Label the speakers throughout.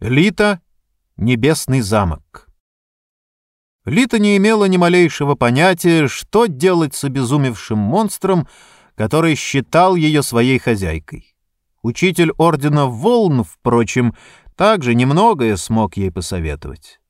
Speaker 1: Лита — небесный замок. Лита не имела ни малейшего понятия, что делать с обезумевшим монстром, который считал ее своей хозяйкой. Учитель Ордена Волн, впрочем, также немногое смог ей посоветовать.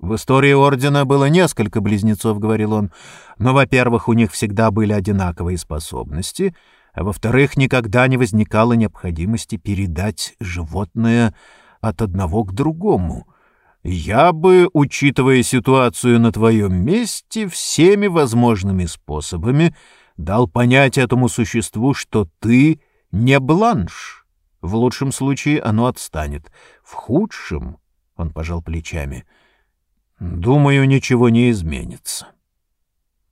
Speaker 1: «В истории Ордена было несколько близнецов», — говорил он, «но, во-первых, у них всегда были одинаковые способности, а во-вторых, никогда не возникало необходимости передать животное от одного к другому. Я бы, учитывая ситуацию на твоем месте, всеми возможными способами дал понять этому существу, что ты не бланш. В лучшем случае оно отстанет. В худшем, — он пожал плечами, — думаю, ничего не изменится.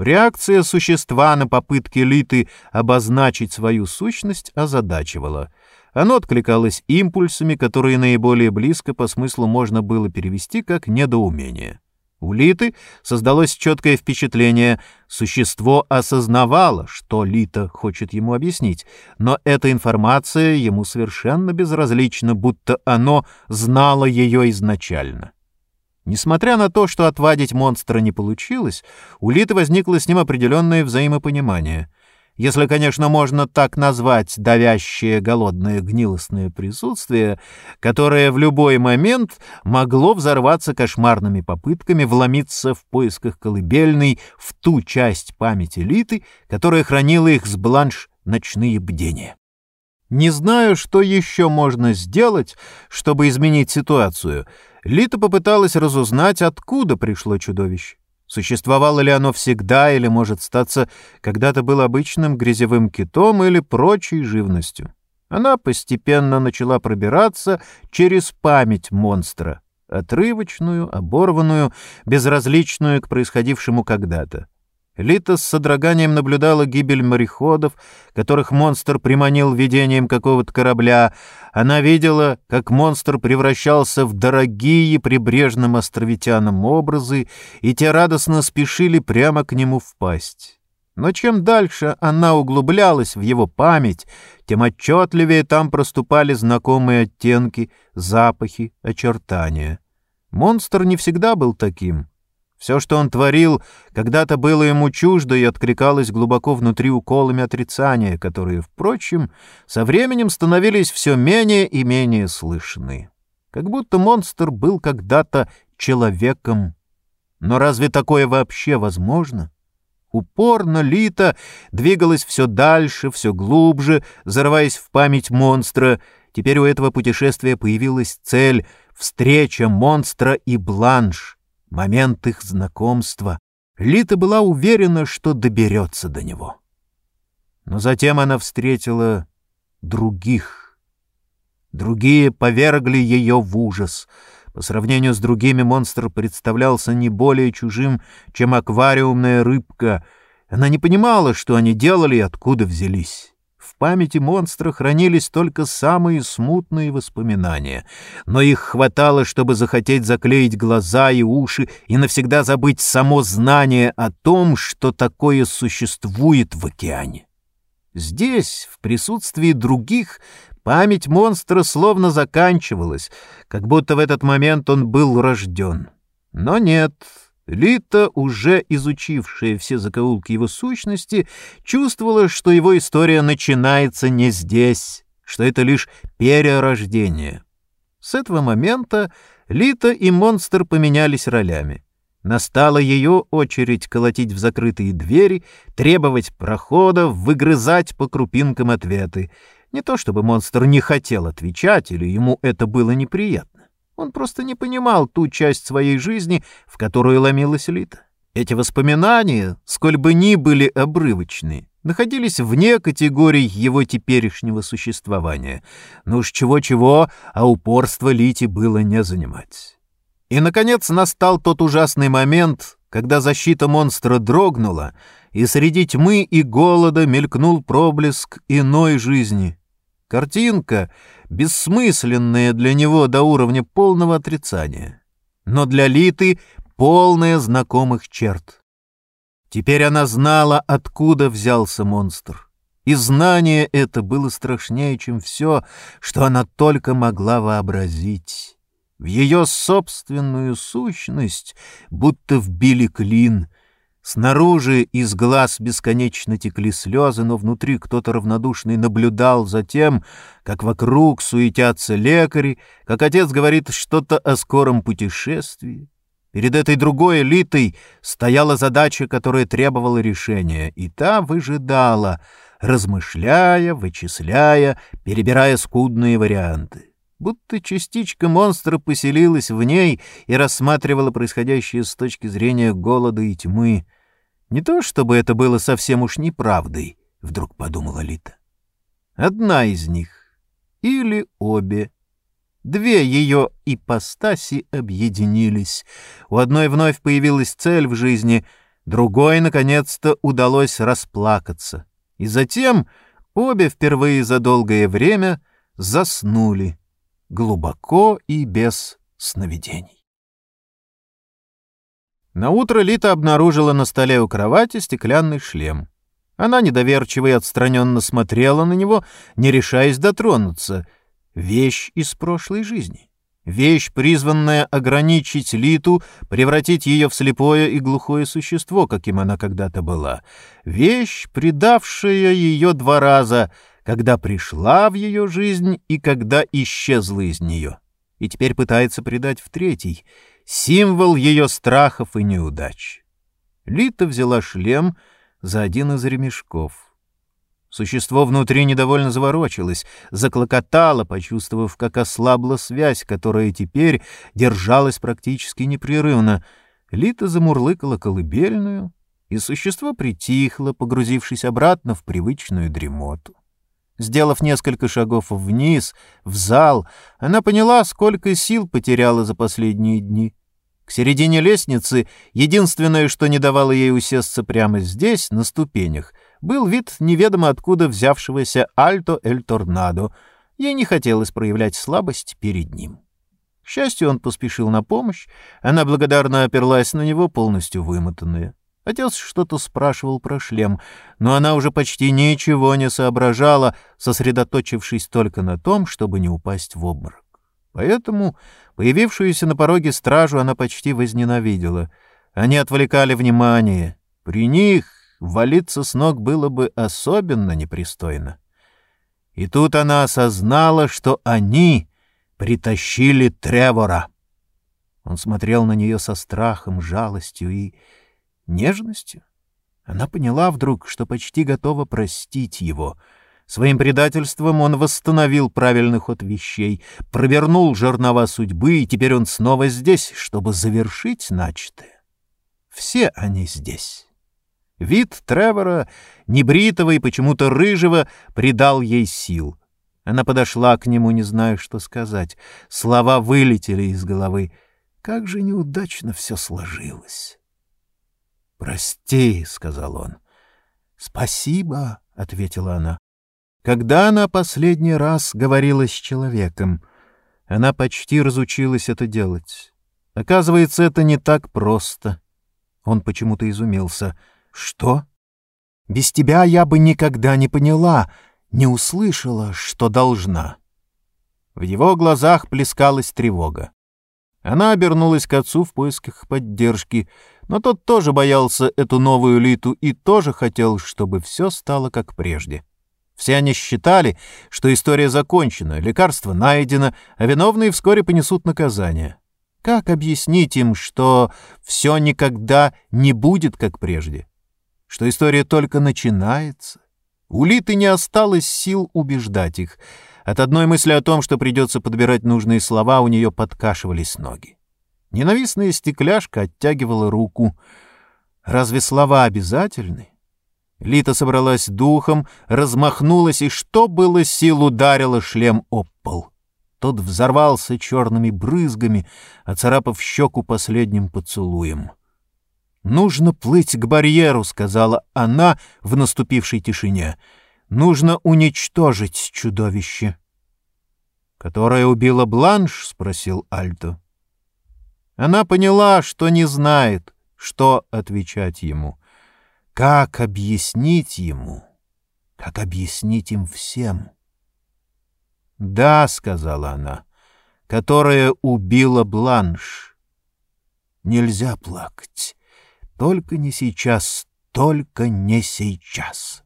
Speaker 1: Реакция существа на попытки Литы обозначить свою сущность озадачивала — оно откликалось импульсами, которые наиболее близко по смыслу можно было перевести как недоумение. У Литы создалось четкое впечатление, существо осознавало, что Лита хочет ему объяснить, но эта информация ему совершенно безразлична, будто оно знало ее изначально. Несмотря на то, что отвадить монстра не получилось, у Литы возникло с ним определенное взаимопонимание — если, конечно, можно так назвать давящее голодное гнилостное присутствие, которое в любой момент могло взорваться кошмарными попытками вломиться в поисках колыбельной в ту часть памяти Литы, которая хранила их с бланш ночные бдения. Не знаю, что еще можно сделать, чтобы изменить ситуацию, Лита попыталась разузнать, откуда пришло чудовище. Существовало ли оно всегда или, может статься, когда-то был обычным грязевым китом или прочей живностью? Она постепенно начала пробираться через память монстра, отрывочную, оборванную, безразличную к происходившему когда-то. Лита с содроганием наблюдала гибель мореходов, которых монстр приманил видением какого-то корабля. Она видела, как монстр превращался в дорогие прибрежным островитянам образы, и те радостно спешили прямо к нему впасть. Но чем дальше она углублялась в его память, тем отчетливее там проступали знакомые оттенки, запахи, очертания. Монстр не всегда был таким — все, что он творил, когда-то было ему чуждо и откликалось глубоко внутри уколами отрицания, которые, впрочем, со временем становились все менее и менее слышны. Как будто монстр был когда-то человеком. Но разве такое вообще возможно? Упорно Лита двигалась все дальше, все глубже, зарываясь в память монстра. Теперь у этого путешествия появилась цель — встреча монстра и бланш — момент их знакомства, Лита была уверена, что доберется до него. Но затем она встретила других. Другие повергли ее в ужас. По сравнению с другими монстр представлялся не более чужим, чем аквариумная рыбка. Она не понимала, что они делали и откуда взялись. В памяти монстра хранились только самые смутные воспоминания, но их хватало, чтобы захотеть заклеить глаза и уши и навсегда забыть само знание о том, что такое существует в океане. Здесь, в присутствии других, память монстра словно заканчивалась, как будто в этот момент он был рожден. Но нет, Лита, уже изучившая все закоулки его сущности, чувствовала, что его история начинается не здесь, что это лишь перерождение. С этого момента Лита и монстр поменялись ролями. Настала ее очередь колотить в закрытые двери, требовать прохода, выгрызать по крупинкам ответы. Не то чтобы монстр не хотел отвечать или ему это было неприятно. Он просто не понимал ту часть своей жизни, в которую ломилась Лита. Эти воспоминания, сколь бы ни были обрывочны, находились вне категорий его теперешнего существования. Ну уж чего-чего, а упорство Лити было не занимать. И, наконец, настал тот ужасный момент, когда защита монстра дрогнула, и среди тьмы и голода мелькнул проблеск иной жизни. Картинка, бессмысленная для него до уровня полного отрицания, но для Литы полная знакомых черт. Теперь она знала, откуда взялся монстр. И знание это было страшнее, чем все, что она только могла вообразить. В ее собственную сущность будто вбили клин. Снаружи из глаз бесконечно текли слезы, но внутри кто-то равнодушный наблюдал за тем, как вокруг суетятся лекари, как отец говорит что-то о скором путешествии. Перед этой другой элитой стояла задача, которая требовала решения, и та выжидала, размышляя, вычисляя, перебирая скудные варианты будто частичка монстра поселилась в ней и рассматривала происходящее с точки зрения голода и тьмы. Не то чтобы это было совсем уж неправдой, — вдруг подумала Лита. Одна из них или обе. Две ее ипостаси объединились. У одной вновь появилась цель в жизни, другой, наконец-то, удалось расплакаться. И затем обе впервые за долгое время заснули глубоко и без сновидений. Наутро Лита обнаружила на столе у кровати стеклянный шлем. Она недоверчиво и отстраненно смотрела на него, не решаясь дотронуться. Вещь из прошлой жизни. Вещь, призванная ограничить Литу, превратить ее в слепое и глухое существо, каким она когда-то была. Вещь, предавшая ее два раза — когда пришла в ее жизнь и когда исчезла из нее, и теперь пытается предать в третий, символ ее страхов и неудач. Лита взяла шлем за один из ремешков. Существо внутри недовольно заворочилось, заклокотало, почувствовав, как ослабла связь, которая теперь держалась практически непрерывно. Лита замурлыкала колыбельную, и существо притихло, погрузившись обратно в привычную дремоту. Сделав несколько шагов вниз, в зал, она поняла, сколько сил потеряла за последние дни. К середине лестницы единственное, что не давало ей усесться прямо здесь, на ступенях, был вид неведомо откуда взявшегося Альто Эль Торнадо. Ей не хотелось проявлять слабость перед ним. К счастью, он поспешил на помощь. Она благодарно оперлась на него, полностью вымотанная. Отец что-то спрашивал про шлем, но она уже почти ничего не соображала, сосредоточившись только на том, чтобы не упасть в обморок. Поэтому появившуюся на пороге стражу она почти возненавидела. Они отвлекали внимание. При них валиться с ног было бы особенно непристойно. И тут она осознала, что они притащили Тревора. Он смотрел на нее со страхом, жалостью и нежностью. Она поняла вдруг, что почти готова простить его. Своим предательством он восстановил правильный ход вещей, провернул жернова судьбы, и теперь он снова здесь, чтобы завершить начатое. Все они здесь. Вид Тревора, небритого и почему-то рыжего, придал ей сил. Она подошла к нему, не зная, что сказать. Слова вылетели из головы. Как же неудачно все сложилось. «Прости», — сказал он. «Спасибо», — ответила она. Когда она последний раз говорила с человеком, она почти разучилась это делать. Оказывается, это не так просто. Он почему-то изумился. «Что? Без тебя я бы никогда не поняла, не услышала, что должна». В его глазах плескалась тревога. Она обернулась к отцу в поисках поддержки, но тот тоже боялся эту новую Литу и тоже хотел, чтобы все стало как прежде. Все они считали, что история закончена, лекарство найдено, а виновные вскоре понесут наказание. Как объяснить им, что все никогда не будет как прежде? Что история только начинается? У Литы не осталось сил убеждать их. От одной мысли о том, что придется подбирать нужные слова, у нее подкашивались ноги. Ненавистная стекляшка оттягивала руку. Разве слова обязательны? Лита собралась духом, размахнулась и, что было сил, ударила шлем об пол. Тот взорвался черными брызгами, оцарапав щеку последним поцелуем. «Нужно плыть к барьеру», — сказала она в наступившей тишине. «Нужно уничтожить чудовище». «Которое убило Бланш?» — спросил Альто. Она поняла, что не знает, что отвечать ему. Как объяснить ему? Как объяснить им всем? «Да», — сказала она, — которая убила Бланш. Нельзя плакать. Только не сейчас, только не сейчас.